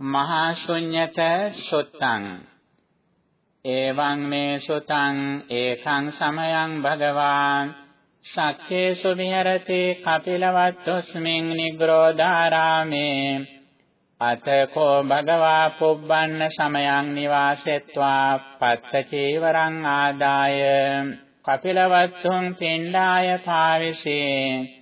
මහා ශුඤ්ඤත සුත්තං. එවං මේ සුතං ඒකං සමයං භගවාන්. සක්කේසු විහෙරති කපිලවත්තොස්මින් නිග්‍රෝධාරාමේ. අතකෝ භගවා පුබ්බන්න සමයං නිවාසෙත්වා පත්ත චීවරං ආදාය. කපිලවත්තුං පිණ්ඩාය පාවිසේ.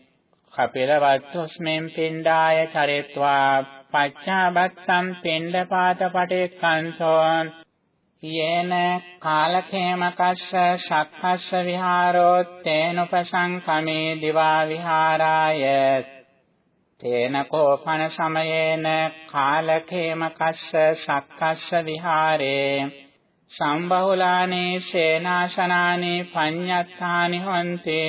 කපිලවත්තුස්මින් පිණ්ඩාය චරිත්වා පච්චාබත්තම් පිණ්ඩපාත පටික්කන්තෝ යේන කාලකේමකස්ස ශක්කස්ස විහාරෝ තේනුපසංකමේ දිවා විහාරාය. තේන කෝපන සමයේන කාලකේමකස්ස ශක්කස්ස විහාරේ සම්බහුලානේ සේනාසනානේ පඤ්ඤත්තානි හොන්ති.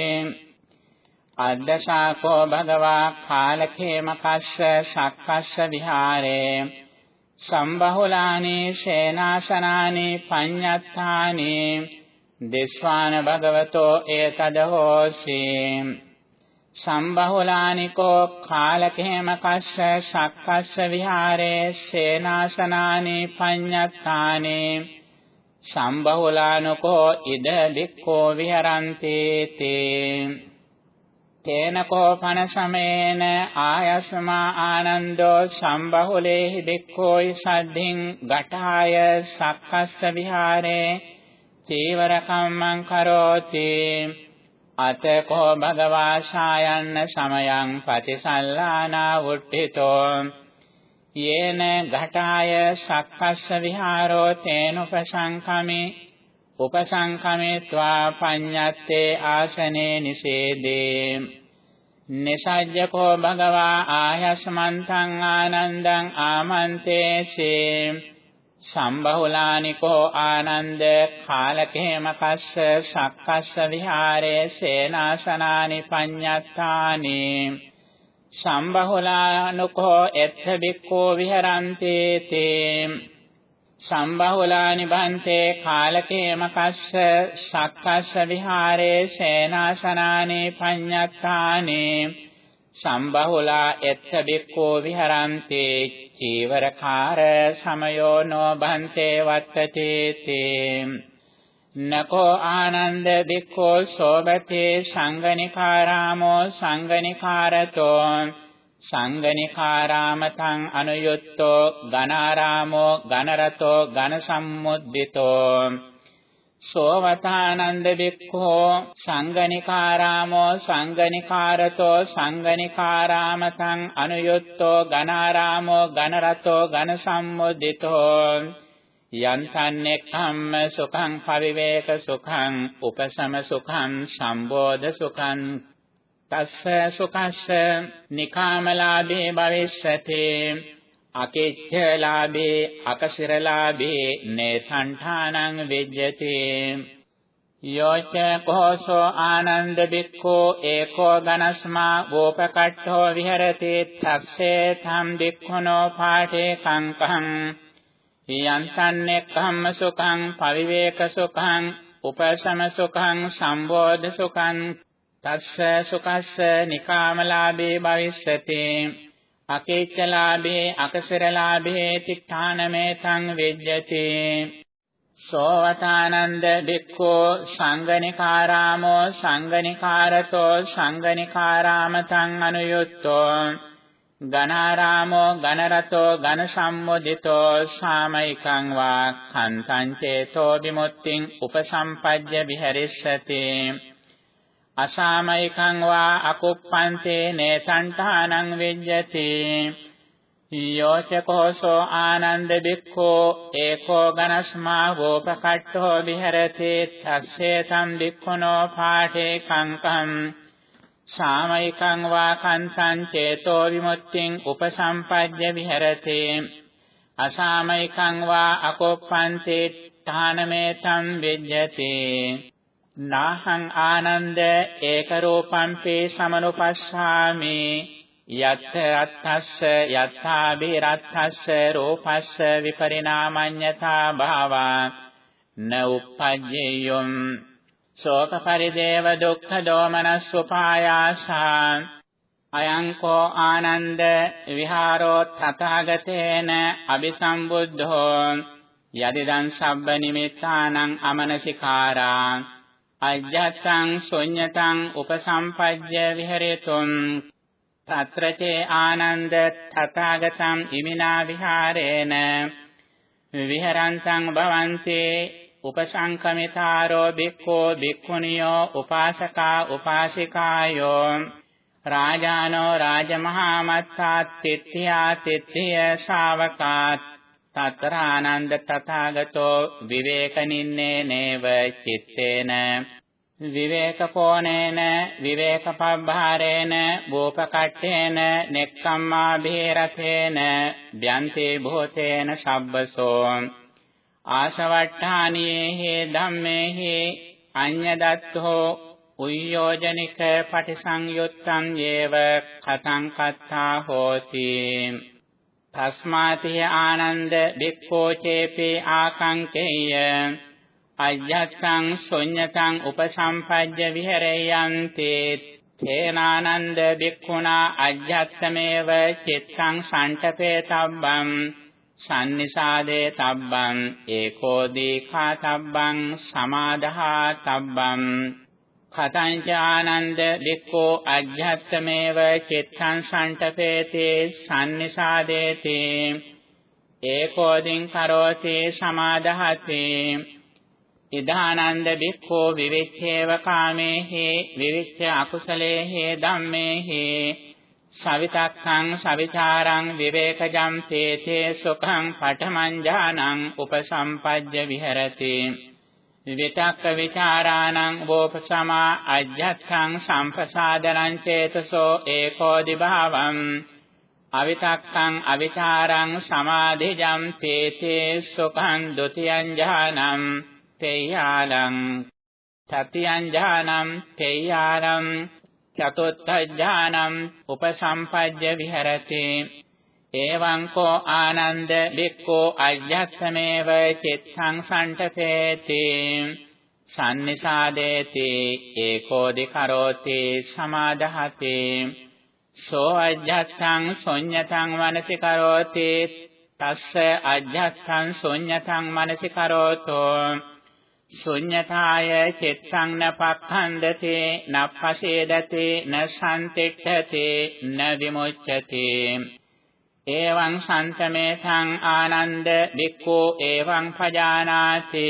අද්දසාකෝ භගවා කාලකේමකස්ස ශක්කස්ස විහාරේ සම්බහුලානේ ශේනාසනානේ පඤ්ඤත්තානේ දිස්වාන භගවතෝ ඒතද හෝසි සම්බහුලානිකෝ කාලකේමකස්ස ශක්කස්ස විහාරේ ශේනාසනානේ පඤ්ඤත්තානේ සම්බහුලානකෝ ඉද දික්ඛෝ විහරන්ති තේ තේන කෝපන සමේන ආයස්මා ආනන්දෝ සම්බහුලේහි බික්ඛෝයි සද්ධින් ගඨාය සක්කස්ස විහාරේ චීවර කම්මං කරෝති අතකෝ භගවා ශායන්න සමයං පතිසල්ලානා වුට්ඨිතෝ යේන ඝටාය සක්කස්ස විහාරෝ තේනුපසංකමේ උපසංකමේत्वा පඤ්ඤත්තේ ආසනේ නිසේදේ. නිසජ්ජකෝ භගවා ආයස්මන්තං ආනන්දං ආමන්තේසේ සම්බහුලානිකෝ ආනන්ද කාලකේමකස්ස සක්කස්ස විහාරේ සේනාසනානි පඤ්ඤත්තානි. සම්බහුලානුකෝ එත්ථ බික්ඛෝ විහරන්ති තේ. සම්බහුලානි බන්තේ කාලකේමකස්ස සක්කස්ස විහාරේ සේනාසනානේ පඤ්ඤත්තානේ. සම්බහුලා එත්ත බික්ඛෝ විහරන්ති චීවරකාර සමයෝ නෝ බන්තේ වත්තති තේ. නකෝ ආනන්ද බික්ඛෝ සෝබතේ සංගනිකාරාමෝ සංගනිකාරතෝ සංගනිකාරාමතං අනුයුත්තෝ ඝනාරාමෝ ඝනරතෝ ඝන සම්මුද්දිතෝ සෝවතානන්ද වික්ඛෝ සංගනිකාරාමෝ සංගනිකාරතෝ සංගනිකාරාමතං අනුයුත්තෝ ඝනාරාමෝ ඝනරතෝ ඝන සම්මුද්දිතෝ යන්තන්නේක්ඛම්ම සුඛං පරිවේක සුඛං උපසම සුඛං සම්බෝධ සුඛං තස්ස සුඛස්ස නිකාමලාභේ භවිෂ්‍යති අකෙච්ඡලාභේ අකසිරලාභේ නේසංඨානං විජ්ජති. යෝච කෝසෝ ආනන්ද බික්ඛෝ ඒකෝ ගනස්මා ගෝපකට්ඨෝ විහෙරති. තස්සේ තම් බික්ඛුනෝ පාඨේ කංකං යන්තන්නේ කම්ම සුඛං පරිවේක සුඛං උපසම සුඛං සම්බෝධ සුඛං තස්ස සුකස්ස නිකාමලාභේ භවිස්සති. අකේච්ඡලාභේ අකසරලාභේ තිඨානමේ තං වෙජ්ජති. සෝවතානන්ද බික්ඛෝ සංගනිකාරාමෝ සංගනිකාරතෝ සංගනිකාරාමතං අනුයුත්තෝ. ගනාරාමෝ ගනරතෝ ඝන සම්මුදිතෝ සාමයිකං වා කන්තං චේතෝ විමුක්තිං උපසම්පජ්ජ විහෙරිස්සති. අසාමයිකං වා අකුප්පන්තේ නේසංඨානං විජ්ජති යෝචකෝසෝ ආනන්ද බික්ඛෝ ඒකෝ ගනස්මා වෝපකට්ඨෝ විහෙරති. තස්සේ තම් බික්ඛුනෝ පාඨේ කංකම්. සාමයිකං වා කන්සං චේතෝ විමුක්තිං උපසම්පජ්ජ විහෙරති. අසාමයිකං වා අකුප්පන්තේ ඨානමේ තම් විජ්ජති නාහං ආනන්ද ඒක රූපම්පේ සමනුපස්සාමි යත්ථ රත්තස්ස යත්ථාභි රත්තස්ස රූපස්ස විපරිණාමඤ්ඤතා භාවා න උප්පජ්ජේයොම් ශෝක පරිදේව දුක්ඛ දෝමනස් උපායාසා අයං කෝ ආනන්ද විහාරෝ තථාගතේන අபிසම්බුද්ධෝ යදිදං සබ්බ නිමිත්තානං අමනසිකාරා අජ්ජත්තං ශුඤ්ඤතං උපසම්පජ්ජ විහෙරෙතුම් తత్రచే ආනන්ද තථාගතං ඉමිනා විහාරේන විහරන්තං භවන්තේ උපසංකමිතාරෝ බික්ඛෝ බික්ඛුනියෝ උපාසකා උපාසිකායෝ රාජානෝ රාජමහා මත්තාත් තිත්‍ත්‍යා තිත්‍ත්‍ය ශාවකාත් තතර ආනන්ද තථාගතෝ විවේකනින්නේ නේව චිත්තේන. විවේකපෝනේන විවේකපබ්බාරේන බෝපකට්ඨේන නෙක්ඛම්මා බේරතේන ව්‍යන්තේ භූතේන සබ්බසෝ. ආශවට්ඨානියේ ධම්මේහි අඤ්ඤදත්තෝ උයෝජනික පටිසංයුත්තං යේව කතං කත්තා හෝති. තස්මාතිය ආනන්ද බික්ඛෝ චේපේ ආකංකේය අජ්ජත්තං ශුඤ්ඤතං උපසම්පජ්ජ විහෙරයන්ති තේනානන්ද බික්ඛුනා අජ්ජත්තමේව චිත්තං සම්ඨපේතබ්බං සම්නිසාදේ තබ්බං ඒකෝ දීඛා තබ්බං සමාදහා තබ්බං කතංච ආනන්ද බික්ඛෝ අජ්ජත්තමේව චිත්තං සම්ඨපේතේ සම්නිසාදේති. ඒකෝ දින් කරෝති සමාදහති. ඉදානන්ද බික්ඛෝ විවිච්ඡේව කාමේහි විවිච්ඡ අකුසලේහි ධම්මේහි සවිතක්ඛං සවිචාරං විවේකජම් තේතේ සුඛං පඨමං ඥානං උපසම්පජ්ජ විහෙරති. විවිතක්ක විචාරාණං වෝපසමා අජ්ජත්තං සම්පසාදනං චේතසෝ ඒකෝදි භාවං අවිතක්කං අවිචාරං සමාධිජම් තේතේ සුඛං ဒ ුතියං ඥානං තේයාලං තතියං ඥානං තේයාලං චතුත්ථ ඥානං උපසම්පජ්ජ විහෙරති එවං කෝ ආනන්ද බික්ඛෝ අජ්ජත්සමේව චිත්තං සම්ඨපේති සම්නිසාදේති ඒකෝදි කරෝති සමාදහති සෝ අජ්ජත්තං ශුඤ්ඤතං මනසි කරෝති තස්ස අජ්ජත්තං ශුඤ්ඤතං මනසි කරෝතෝ ශුඤ්ඤතාය චිත්තං නපක්ඛන්දති නප්පසේදති න සම්තිට්ඨති න විමුච්ඡති එවං සම්තමේතං ආනන්ද බික්ඛෝ එවං පජානාති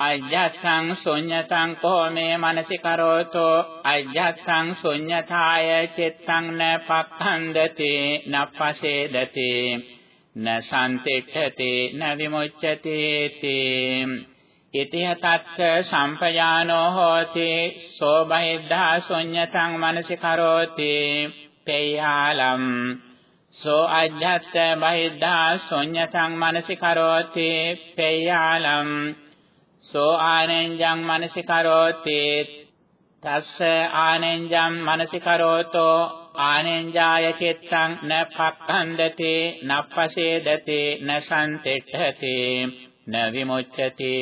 අජ්ජත්සං ශුඤ්ඤතං කෝමේ මනසි කරෝතෝ අජ්ජත්සං ශුඤ්ඤතාය චිත්තං නපක්ඛන්දති නප්පසේදති න සම්තිට්ඨති න විමුච්ඡති තේ ඉතිහ තත්ත සම්පයානෝ හෝති සෝ බහිද්ධා ශුඤ්ඤතං මනසි කරෝති පේයාලම් සෝ අජ්ජත් බහිද්ධා ශුඤ්ඤතං මනසි කරෝති පේයාලම් සෝ ආනෙන්ජං මනසි කරෝති තස්ස ආනෙන්ජං මනසි කරෝතෝ ආනෙන්ජාය චිත්තං න පක්ඛන්දති නප්පසේදති න සම්තිට්ඨති න විමුච්ඡති.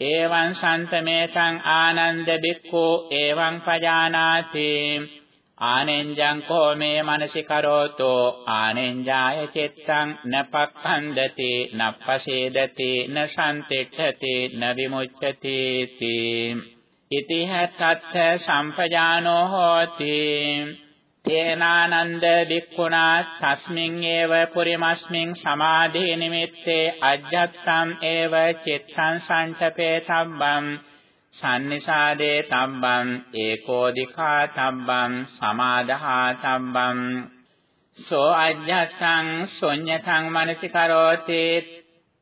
එවං සම්තමේතං ආනන්ද බික්ඛෝ එවං පජානාති. ආනෙන්ජං කෝ මේ මනසි කරෝතෝ? ආනෙන්ජාය චිත්තං නපක්ඛන්දති නප්පසේදති න සම්තිට්ඨති න විමුච්ඡති ඉතිහ තත්ථ සම්පජානෝ හෝති. තේනානන්ද වික්ඛුනා තස්මින් ඒව පුරිමස්මින් සමාධේ නිමිත්තේ අජ්ජත්තම් ඒව චිත්තං සංඨපේ තබ්බම් සම්නිසාදේ තබ්බම් ඒකෝදිකා තබ්බම් සමාදහා තබ්බම් සෝ අජ්ජත්තං ශුඤ්ඤතං මනසි කරෝති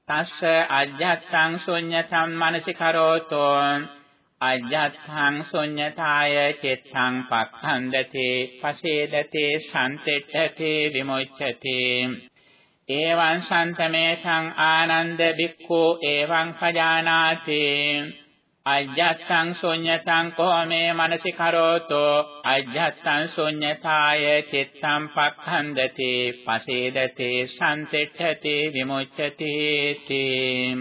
තස්ස අජ්ජත්තං ශුඤ්ඤතං මනසි කරෝතෝ අජ්ජත්ථං ශුඤ්ඤතාය චිත්තං පක්ඛන්දති පසේදති සම්තිට්ඨති විමුච්ඡති. එවං සම්තමේසං ආනන්ද බික්ඛු එවං පජානාති. අජ්ජත්තං ශුඤ්ඤතං කෝමේ මනසි කරෝතෝ? අජ්ජත්තං ශුඤ්ඤතාය චිත්තං පක්ඛන්දති පසේදති සම්තිට්ඨති විමුච්ඡති තී.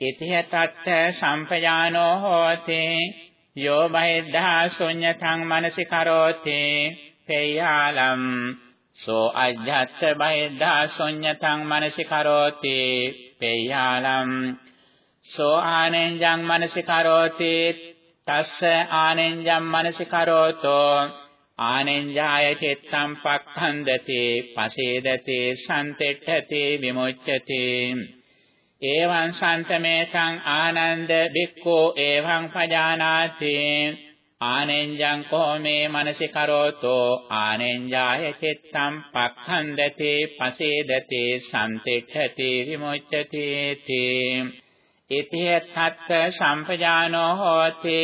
ඉතිහ තත්ත සම්පජානෝ හෝති යෝ බහිද්ධා ශුඤ්ඤතං මනසි කරෝති පේයාලම්. සෝ අජ්ජත් බහිද්ධා ශුඤ්ඤතං මනසිකරෝති පේයාලම්. සෝ ආනෙන්ජං මනසිකරෝති තස්ස ආනෙන්ජං මනසිකරෝතෝ ආනෙන්ජාය චිත්තං පක්ඛන්දති පසේදති සම්තෙට්ඨති විමුච්ඡති. එවං සම්තමේසං ආනන්ද බික්ඛෝ එවං පජානාති. ආනෙන්ජං කෝමේ මනසි කරෝතෝ ආනෙන්ජාය චිත්තං පක්ඛන්දති පසේදති සම්තිඨති විමුච්ඡති තී ඉතිය තත්ත සම්පජානෝ හෝති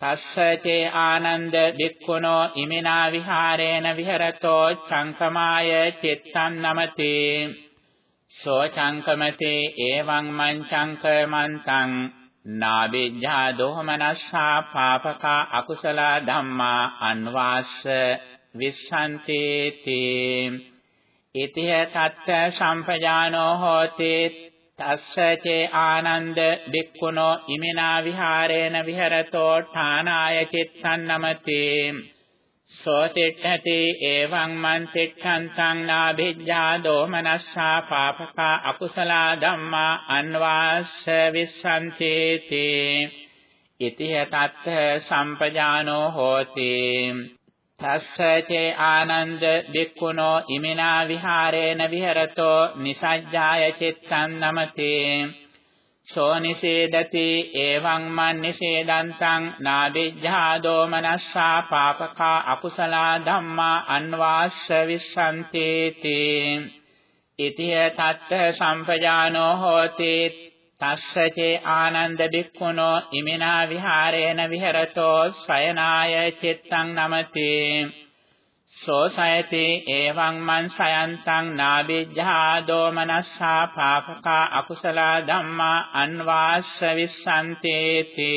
තස්සචේ ආනන්ද බික්ඛුනෝ ඉමිනා විහාරේන විහෙරතෝ චංකමාය චිත්තං නමති සෝ චංකමතේ එවං මං චංකමන්තං නාබිජ්ජා දෝමනස්සා පාපකා අකුසල ධම්මා අන්වාස්ස විස්සන්තේති ඉතිහ තත්ත සම්පජානෝ හෝති තස්ස චේ ආනන්ද බික්ඛුනෝ ඉමිනා විහාරේන විහෙරතෝ ඨානාය චිත්තං නමති සෝ තිට්ඨති එවං මන් තිට්ඨන්තං නාභිජ්ජා දෝමනස්සා පාපකා අකුසල ධම්මා අන්වාස්ස විස්සන්තේති. ඉතිහ තත්ථ සම්පජානෝ හෝති. තස්ස චේ ආනන්ද බික්ඛුනෝ ඉමිනා විහාරේන විහෙරතෝ නිසජ්ජාය චිත්තං නමති සෝ නිසේදති එවං මන් නිසේදන්තං නාදිජ්ජා දෝමනස්සා පාපකා අකුසල ධම්මා අන්වාස්ස විස්සන්තේති ඉතිය තත්ත සම්පජානෝ හෝති තස්සචේ ආනන්ද බික්ඛුනෝ ඉමිනා විහාරේන විහෙරතෝ සයනාය චිත්තං නමති. සෝසයති එවං මන් සයන්තං නාබිජ්ජා දෝමනස්සා පාපකා අකුසල ධම්මා අන්වාස්ස විස්සන්තේති.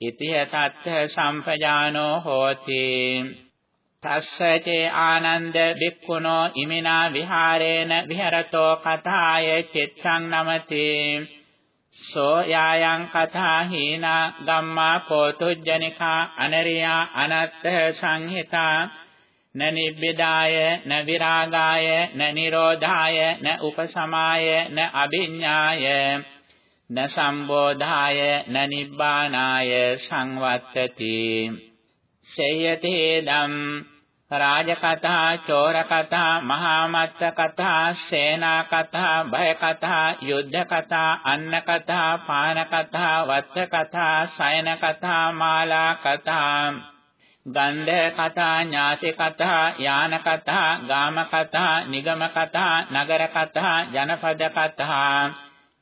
ඉතිය තත්ථ සම්පජානෝ හෝති. තස්සචේ ආනන්ද බික්ඛුනෝ ඉමිනා විහාරේන විහෙරතෝ කතාය චිත්තං නමති. සෝ යායන් කතා හීනා ගම්මා පෝතුජ්ජනිකා අනරියා අනත්ථ සංහිතා න නිබ්බිදාය න විරාගාය න නිරෝධාය න උපසමාය න අභිඤ්ඤාය න සම්බෝධාය න නිබ්බානාය සංවත්තති. සේයතේදම් රාජකථා චෝරකථා මහාමත්ත කථා සේනා කථා භය කථා යුද්ධ කථා අන්න කථා පාන කථා වත්ස කථා සයන කථා මාලා කථා ගන්ධ කතා ඥාති කතා යාන කතා ගාම කතා නිගම කතා නගර කතා ජනපද කතා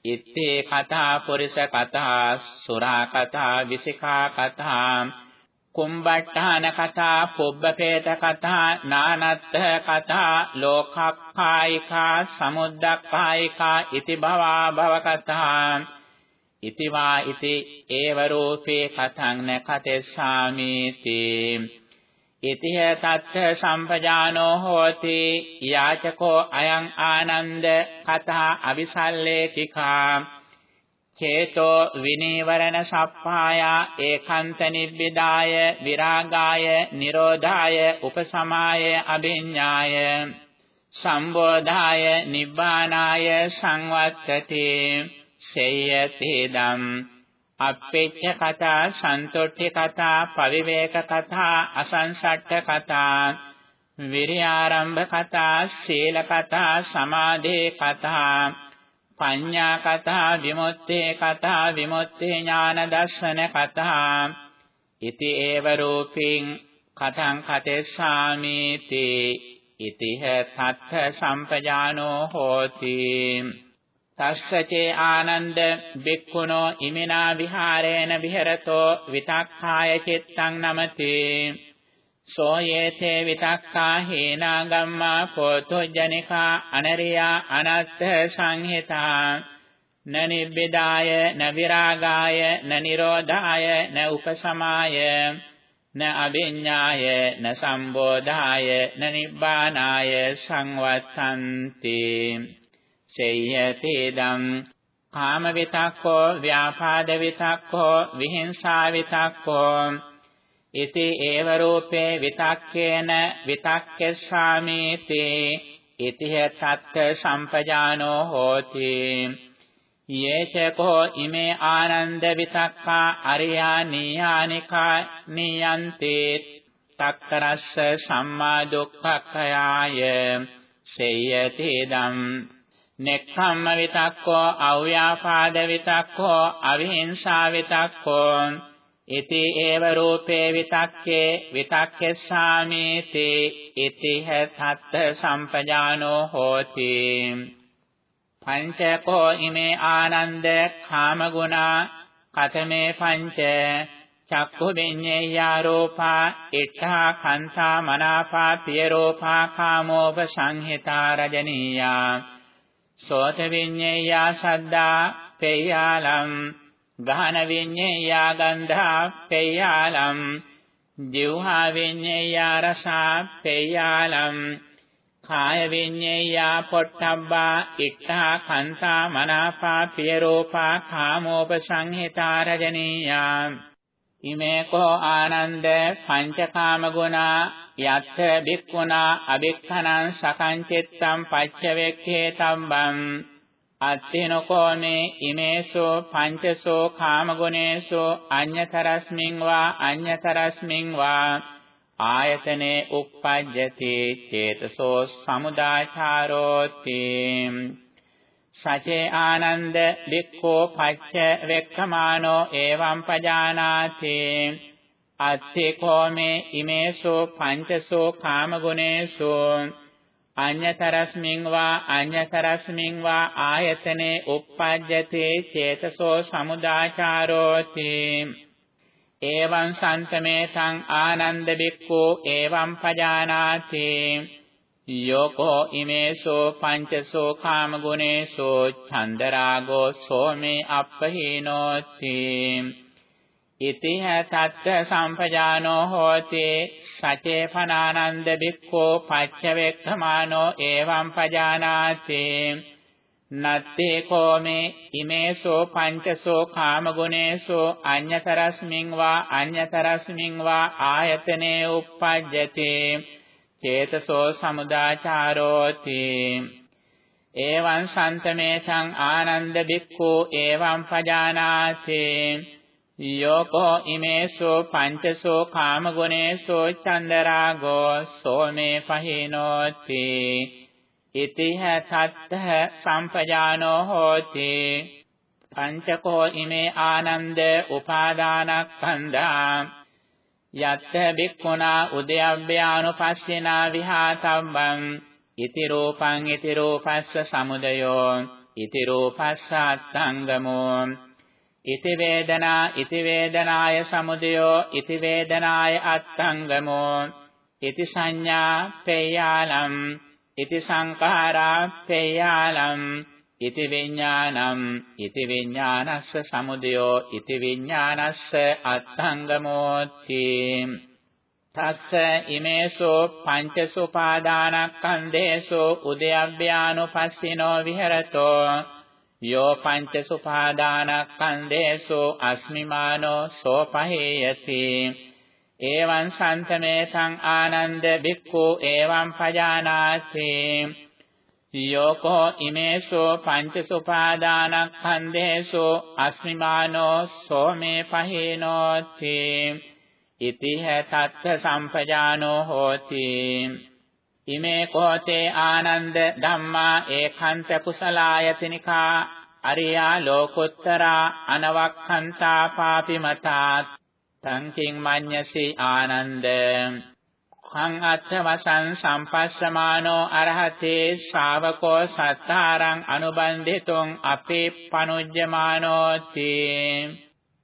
ඉත්තේ කතා පුරිස කතා සුරා කතා විසිකා කතා කුම්බට්ඨාන කතා පුබ්බපේත කතා නානත්ථ කතා ලෝකප්පායිකා සමුද්දප්පායිකා ඉති භවා භව කතා ඉතිවා ඉති ඒව රූපේ කතං න කතෙස්සාමීති ඉතිහ තත්ථ සම්පජානෝ හෝති. යාචකෝ අයං ආනන්ද කතා අபிසල්ලේකිකා චේතෝ විනීවරණ සප්පායා ඒකාන්ත නිබ්බිදාය විරාගාය නිරෝධාය උපසමාය අභිඤ්ඤාය. සම්බෝධාය නිබ්බානාය සංවත්තති. සේයතේදම්. අප්පෙච්ච කතා සන්තොට්ඨි කතා පවිවේක කතා අසංසට්ඨ කතා. විරියාරම්භ කතා සීල කතා සමාධේ කතා. පඤ්ඤා කතා විමුක්තේ කතා විමුක්තේ ඥාන දර්ශන කතා. ඉති ඒව රූපින් කතං කතෙස්සාමීති ඉතිහ තත්ථ සම්පජානෝ හෝති. තස්සචේ ආනන්ද බික්ඛුනෝ ඉමිනා විහාරේන විහෙරතෝ විතක්ඛාය චිත්තං නමති. සෝ යේතේ විතක්ඛා හේනා ගම්මා පොතොජ්ජනිකා අනරියා අනත්ථ සංහිතා න නිබ්බිදාය න විරාගාය න නිරෝධාය න උපසමාය න අභිඤ්ඤාය න සම්බෝධාය න නිබ්බානාය සංවත්තන්ති සේයතේදම් කාම විතක්කෝ ව්‍යාපාද විතක්කෝ විහිංසා විතක්කෝ ඉති ඒව රූපේ විතක්කේන විතක්කෙස්සාමීති ඉතිහ සත්ත සම්පජානෝ හෝති යේචකෝ ඉමේ ආනන්ද විතක්කා අරියා නීයානිකා නියන්තේ තක්කරස්ස සම්මා දුක්ඛක්ඛයාය සේයති දම් නෙක්ඛම්ම විතක්කෝ අව්‍යාපාද විතක්කෝ අවිහිංසා විතක්කෝ ඉති ඒව රූපේ විතක්කේ විතක්කෙස්සාමීති ඉතිහ තත්ත සම්පජානෝ හෝති පංචකෝ ඉමේ ආනන්ද කාමගුණා කතමේ පංච චක්ඛු විඤ්ඤේයා රූපා ඉඨා කන්තා මනාපා පිය රූපා කාමෝප සංහිතා රජනීයා සෝත විඤ්ඤේයා සද්දා පේයාලම් ගහන විඤ්ඤේයා ගන්ධා පේයාලම් ජීවහා විඤ්ඤේයා රසා පේයාලම් කාය විඤ්ඤේයා පොට්ටබ්බා ඉත්තා කන්තා මනාපා පියරෝපා කාමෝප සංහිතා රජනීයා ඉමේ කෝ ආනන්ද පංචකාම ගුණා යත්ථ බික්ඛුනා අබික්ඛනං සකං චිත්තං පච්චවෙක්ඛේ තම්බං අත්තිනකෝ මේ ඉමේසෝ පංචසෝ කාම ගුණේසෝ අඤ්ඤතරස්මින් වා අඤ්ඤතරස්මින් වා ආයතනේ uppajjati චේතසෝ සමුදාචාරෝති. සචේ ආනන්ද වික්ඛෝ පච්ච වෙක්ඛමානෝ එවං පජානාති. අත්ථේකෝ මේ ඉමේසෝ පංචසෝ කාමගුණේසෝ අඤ්ඤතරස්මින් වා අඤ්ඤතරස්මින් වා ආයතනේ uppajjati චේතසෝ සමුදාචාරෝති එවං සන්තමේතං ආනන්ද බික්ඛෝ එවං පජානාති. යෝකෝ ඉමේසෝ පංචසෝ කාම ගුණේසෝ චන්දරාගෝ සෝමේ අප්පහීනෝති. ඉතිහ තත්ත සම්පජානෝ හෝති සචේ පනානන්ද බික්ඛෝ පච්චවෙක්ඛමානෝ එවං පජානාති නත්තේ කෝමේ ඉමේසෝ පංචසෝ කාමගුණේසෝ අඤ්ඤතරස්මින් වා අඤ්ඤතරස්මින් වා ආයතනේ uppajjati චේතසෝ සමුදාචාරෝති එවං සන්තමේසං ආනන්ද බික්ඛු එවං පජානාති යෝකෝ ඉමේසෝ පංචසෝ කාමගුණේසෝ චන්දරාගෝ සෝමේ පහිනෝති. ඉතිහ තත්තහ සම්පජානෝ හෝති. පංචකෝ ඉමේ ආනන්ද උපාදානක්ඛන්දා යත්ත බික්ඛුනා උදයබ්බයානුපස්සිනා විහාතම්බං. ඉති රූපං ඉති රූපස්ස සමුදයෝ. ඉති රූපස්ස අත්ංගමෝ ඉති වේදනා ඉති වේදනාය සමුදයෝ ඉති වේදනාය අත්ංගමෝ ඉති සංඥා පේයාලම් ඉති සංඛාරා පේයාලම් ඉති විඥානං ඉති විඥානස්ස සමුදයෝ ඉති විඥානස්ස අත්ංගමෝති තස්ස ඉමේසෝ පංචසුපාදානස්කන්ධේසෝ උදයබ්භ්‍යානුපස්සිනෝ විහෙරතෝ යෝ පංචසුපාදානස්කන්ධේසෝ අස්මිමානෝ සෝපහේයති. එවං සන්තමේතං ආනන්ද බික්ඛු එවං පජානාති. යෝකෝ ඉමේසෝ පංචසුපාදානස්කන්ධේසෝ අස්මිමානෝ සෝමේ පහේනෝති ඉතිහ තත්ථ සම්පජානෝ හෝති. ඉමේ කෝතේ ආනන්ද ධම්මා ඒකාන්ත කුසලායතනිකා අරියා ලෝකොත්තරා අනවක්ඛන්තා පාපිමතාත් තංකින් මඤ්ඤසි ආනන්ද කං අත්ථ වසං සම්පස්සමානෝ අරහතේ ශාවකෝ සත්තාරං අනුබන්ධිතුං අපේ පනුජ්ජමානෝති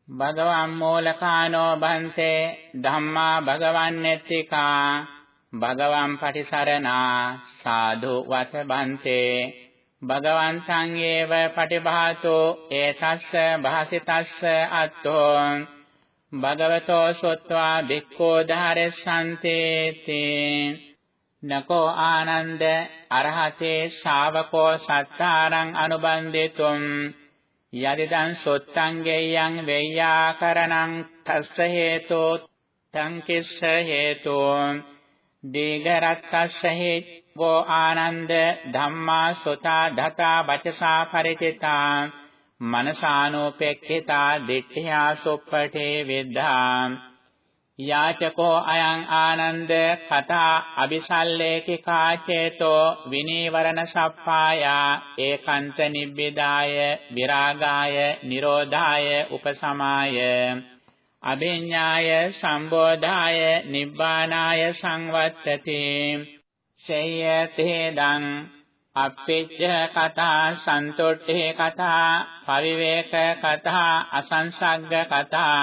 භගවම් මූලකානෝ බන්තේ ධම්මා භගවන්නේත්තිකා භගවම් පටිසරණා සාධු වත බන්තේ භගවන්තං ඒව පටිභාතෝ ඒතස්ස භාසිතස්ස අත්තෝ. භගවතෝ සොත්වා භික්ඛෝ ධාරෙස්සන්තේති නකෝ ආනන්ද අරහතේ ශාවකෝ සත්තාරං අනුබන්දිතුම්. යදිදං සොත්තං ගෙය්‍යං වෙය්‍යාකරණං තස්ස හේතෝ සංකිස්ස හේතෝ. දීඝරත්තස්ස හේවෝ ආනන්ද ධම්මා සෝතා ධතා වචසා පරිචිතා මනසානෝපෙක්ඛිතා දිට්ඨියා සොප්පටේ විද්ධා යාචකෝ අයං ආනන්ද කතා අபிසල්ලේකි කාචේතෝ විනීවරණ සප්පායා ඒකාන්ත නිබ්බිදාය විරාගාය නිරෝධාය උපසමාය අභිඤ්ඤාය සම්බෝධාය නිබ්බානාය සංවත්තති. සේයතේදං අප්පෙච්ච කතා සන්තොට්ඨේ කතා පවිවේක කතා අසංසග්ග කතා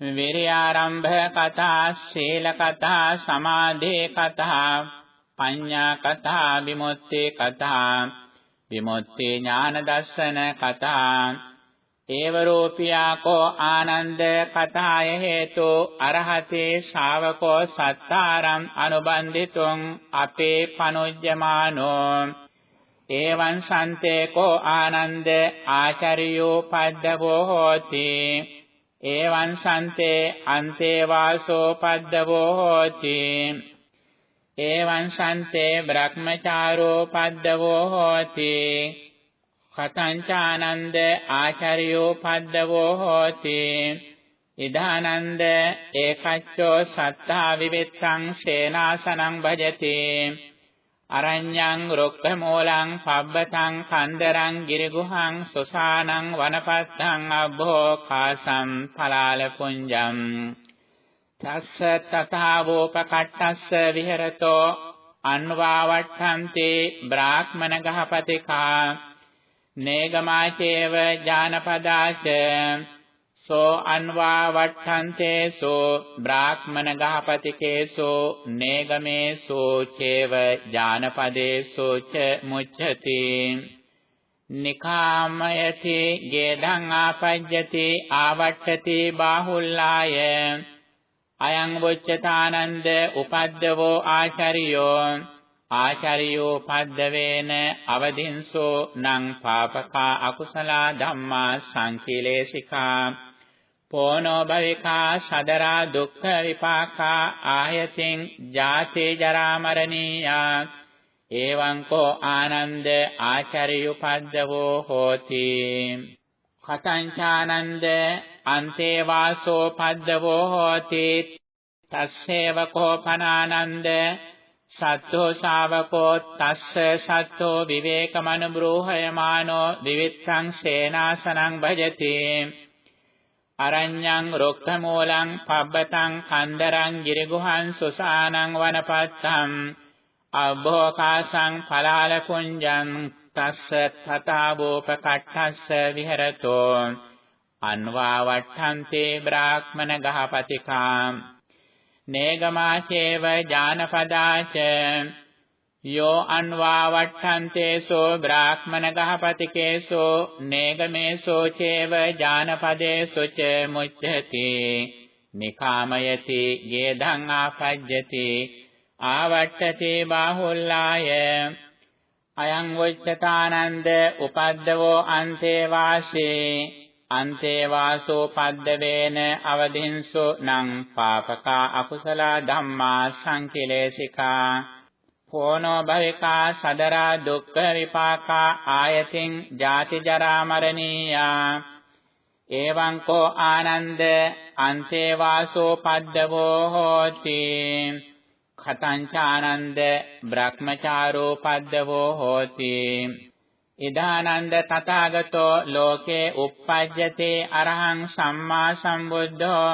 විරියාරම්භ කතා සීල කතා සමාධි කතා පඤ්ඤා කතා විමුක්ති කතා විමුක්ති ඥාන දර්ශන කතා ඒව රූපියාකෝ ආනන්ද කතාය හේතු අරහතේ ශාවකෝ සත්තාරම් අනුබන්දිතුං අපේ පනුජ්ජමානෝ. එවං සන්තේකෝ ආනන්ද ආචාර්යෝ පද්දවෝ හෝති. එවං සන්තේ අන්තේ වාසෝ පද්දවෝ හෝති. එවං සන්තේ බ්‍රහ්මචාරෝ පද්දවෝ හෝති. කතංචානන්ද ආචාර්යෝ පද්දවෝ හෝති. ඉදානන්ද ඒකච්චෝ සත්තා විවෙත්තං සේනාසනං භජති. අරඤ්ඤං රුක්ඛමූලං පබ්බතං කන්දරං ගිරිගුහං සුසානං වනපත්තං අබ්බෝ කාසම් පලාල පුඤ්ජම් තස්ස තථාවෝපකට්ඨස්ස විහෙරතෝ අන්වාවට්ඨන්තේ බ්‍රාහ්මණ ගහපතිකා. නේගමාචේව ඥානපදාච සෝ අන්වා වට්ඨන්තේසෝ බ්‍රාහ්මන ගහපතිකේසෝ නේගමේසෝ චේව ඥානපදේසෝ ච මුච්ඡති. නිකාමයති ගේධං ආපජ්ජති ආවට්ඨති බාහුල්ලාය. අයං වොච්චතානන්ද උපද්දවෝ ආචාරියෝ ආචාරියෝ පද්දවේන අවදින්සෝ නං පාපකා අකුසලා ධම්මා සංකීලේශිකා. පෝනෝ භවිකා සදරා දුක්ඛ විපාකා ආයතින් ජාතේ ජරා මරණීයා. එවං කෝ ආනන්ද ආචාර්යුපද්දවෝ හෝති. කතංචානන්ද අන්තේ වාසෝ පද්දවෝ හෝති. තස්සේව කෝපනානන්ද සත්තෝ ශාවකෝ තස්ස සත්තෝ විවේකමනුබ්‍රෝහයමානෝ විවිත්තං සේනාසනං භජති. අරඤ්ඤං රුක්ඛමූලං පබ්බතං කන්දරං ගිරිගුහං සුසානං වනපත්තං අබ්බෝකාසං පලාල කුඤ්ජං තස්ස තථාවෝපකට්ඨස්ස විහෙරතෝ. අන්වා වට්ඨන්තේ බ්‍රාහ්මණ ගහපතිකා නේගමාචේව ඥානපදාච යෝ අන්වා වට්ඨන්තේසෝ බ්‍රාහ්මන ගහපතිකේසෝ නේගමේසෝ චේව ඥානපදේසෝ ච මුච්ඡති නිකාමයති ගේධං ආපජ්ජති ආවට්ඨති බාහුල්ලාය අයං වොච්චතානන්ද උපද්දවෝ අන්තේ වාසේ අන්තේ වාසෝ පද්දවේන අවදින්සු නං පාපකා අකුසලා ධම්මා සංකිලේශිකා. පෝනෝ භවිකා සදරා දුක්ඛ විපාකා ආයතින් ජාති ජරා මරණීයා. එවං කෝ ආනන්ද අන්තේ වාසෝ පද්දවෝ හෝති. khataං ආනන්ද බ්‍රහ්මචාරෝ පද්දවෝ හෝති. ඉදානන්ද තථාගතෝ ලෝකේ uppajjate අරහං සම්මා සම්බුද්ධෝ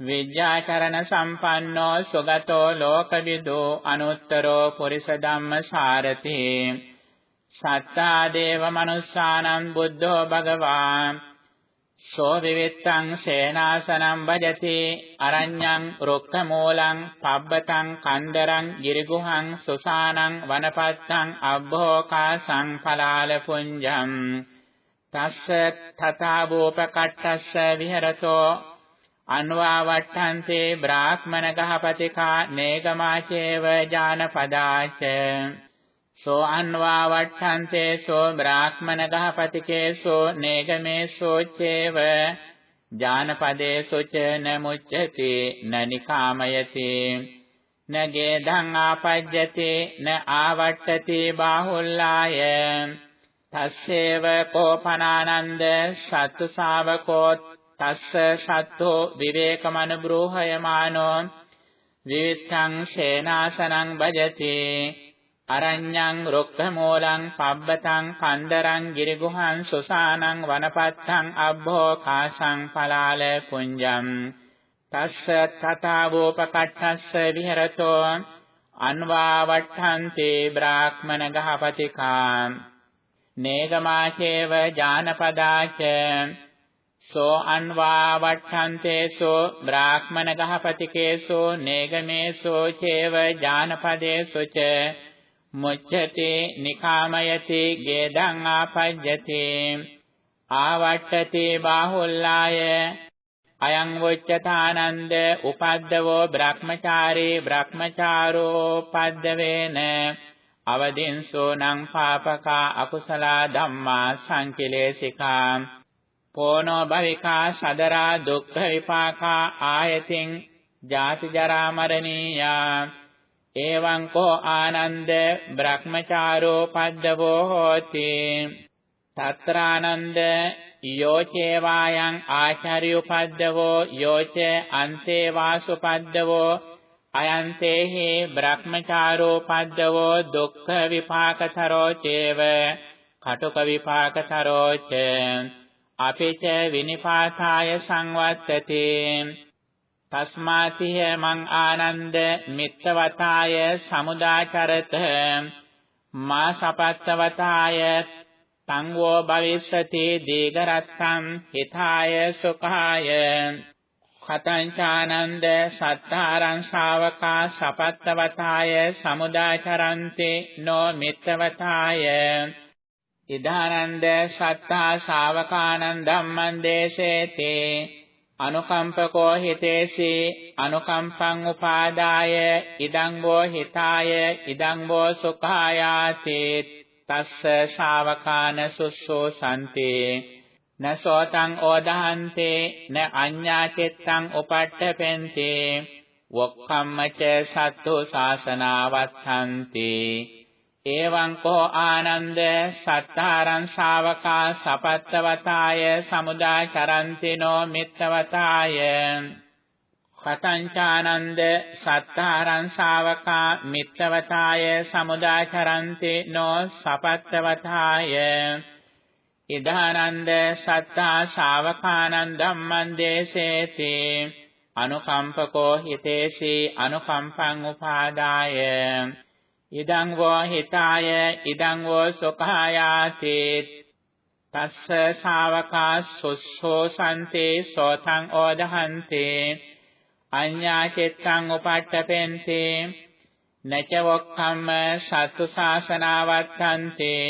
විද්‍යාචරණ සම්පන්නෝ සුගතෝ ලෝකවිදෝ අනුත්තරෝ පුරිස ධම්මසාරති සත්තා දේව මනුස්සානම් බුද්ධෝ භගවාන් සෝ විවිත්තං සේනාසනම් භජති අරඤ්ඤං රුක්ඛමූලං පබ්බතං කන්දරං ගිරිගුහං සුසානං වනපත්තං අබ්බෝකාසං පලාල පුඤ්ජං. තස්ස තථාවෝපකට්ඨස්ස විහෙරතෝ. අන්වා වට්ඨන්තේ බ්‍රාහ්මණ ගහපතිකා නේගමාචේව ඥානපදාච සෝ අන්වා වට්ඨන්තේ සෝ බ්‍රාහ්මන ගහපතිකේ සෝ නේගමේ සෝ චේව ජානපදේසු ච නමුච්චති නනිකාමයති නගේ ධං ආපජ්ජති න ආවට්ටති බාහුල්ලාය තස්සේව කෝපනානන්ද සත්තු ශාවකෝ තස්ස සත්තෝ විවේකමනුබ්‍රෝහයමානෝ විවිත්තං සේනාසනං භජති අරඤ්ඤං රුක්ඛමූලං පබ්බතං කන්දරං ගිරිගුහං සුසානං වනපත්තං අබ්බෝ කාසං පලාල පුඤ්ජං. තස්ස තථාවෝපකට්ඨස්ස විහෙරතෝ අන්වා වට්ඨන්ති බ්‍රාහ්මන ගහපතිකා නේගමාචේව ජානපදාච සෝ අන්වා වට්ඨන්තේසෝ බ්‍රාහ්මන ගහපතිකේසෝ නේගමේසෝ චේව ජානපදේසු ච මුච්ඡති නිකාමයති ගේදං ආපජ්ජති. ආවට්ඨති බාහුල්ලාය. අයං වොච්චතානන්ද උපද්දවෝ බ්‍රහ්මචාරී බ්‍රහ්මචාරෝ පද්දවේන අවදින්සෝ නං පාපකා අකුසලා ධම්මා සංකිලේසිකා පෝනෝ භවිකා සදරා දුක්ඛ විපාකා ආයතින් ජාති ජරා මරණීයා. එවං කෝ ආනන්ද බ්‍රහ්මචාරෝ පද්දවෝ හෝති. తත්‍රානන්ද යෝචේ වායං ආචාර්යෝපද්දවෝ යෝච අන්තේ වාසුපද්දවෝ අයන්තේහි බ්‍රහ්මචාරෝපද්දවෝ දුක්ඛ විපාකතරෝ චේව කටුක විපාකතරෝ ච. අපිච විනිපාතාය සංවත්තති. තස්මාතිහ මං ආනන්ද මිත්තවතාය සමුදාචරත මා සපත්තවතාය තං වෝ භවිස්සති දීඝරත්තං හිතාය සුඛාය කතං චානන්ද සත්තාරං ශාවකා සපත්තවතාය සමුදාචරන්ති නෝ මිත්තවතාය ඉදානන්ද සත්තා ශාවකානං ධම්මං දේශේති අනුකම්පකෝ හිතේසි අනුකම්පං උපාදාය ඉදං වෝ හිතාය ඉදං වෝ සුඛායාති තස්ස ශාවකාන සුස්සෝ සම්තේ නසෝතං ඕදහන්තේ න අඤ්ඤා චිත්තං උපට්ඨපෙන්තේ වොක්ඛම්මච සත්තු ශාසනාවත්තන්ති එවං කෝ ආනන්ද සත්තාරං ශාවකා සපත්තවතාය සමුදාචරන්තිනෝ මිත්තවතාය. කතංචානන්ද සත්තාරං ශාවකා මිත්තවතාය සමුදාචරන්ති නෝ සපත්තවතාය. ඉදානන්ද සත්තා ශාවකානං ධම්මං දේශේති අනුකම්පකෝ හිතේසි අනුකම්පං උපාදාය. ඉදං වෝ හිතාය ඉදං වෝ සුඛායාති තස්ස ශාවකා සුස්සෝ සන්තේ සෝතං ඕදහන්තේ. අඤ්ඤා චිත්තං උපට්ඨපෙන්තේ. නච වොක්ඛම්ම සත්තු ශාසනාවත්තන්තේ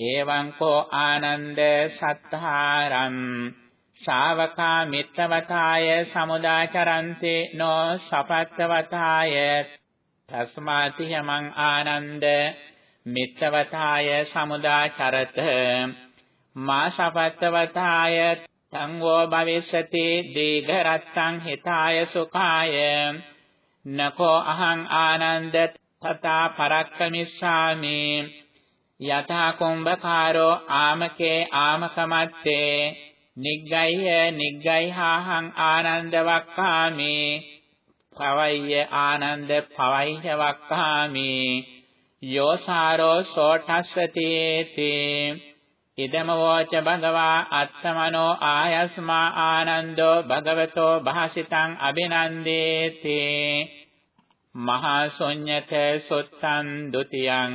එවං කෝ ආනන්ද සත්තාරම් ශාවකා මිත්තවතාය සමුදාචරන්තේ නෝ සපත්තවතාය තස්මාති යමං ආනන්ද මිත්තවතාය සමුදාචරත මා සපත්තවතාය සංවෝ භවිෂති දීඝරත්තං හිතාය සුඛාය නකෝ අහං ආනන්ද තථා පරක්කමිස්සාමි යථා කුම්භකාරෝ ආමකේ ආමකමත්තේ නිග්ගයිය නිග්ගයිහාහං ආනන්ද වක්ඛාමි පවය්‍ය ආනන්ද පවය්‍ය වක්ඛාමි. යෝසාරෝ සෝඨස්සති ඉදම වෝච භගවා අත්තමනෝ ආයස්මා ආනන්දෝ භගවතෝ භාසිතං අබිනන්දේති මහා ශුඤ්ඤත සුත්තං ဒ ුතියං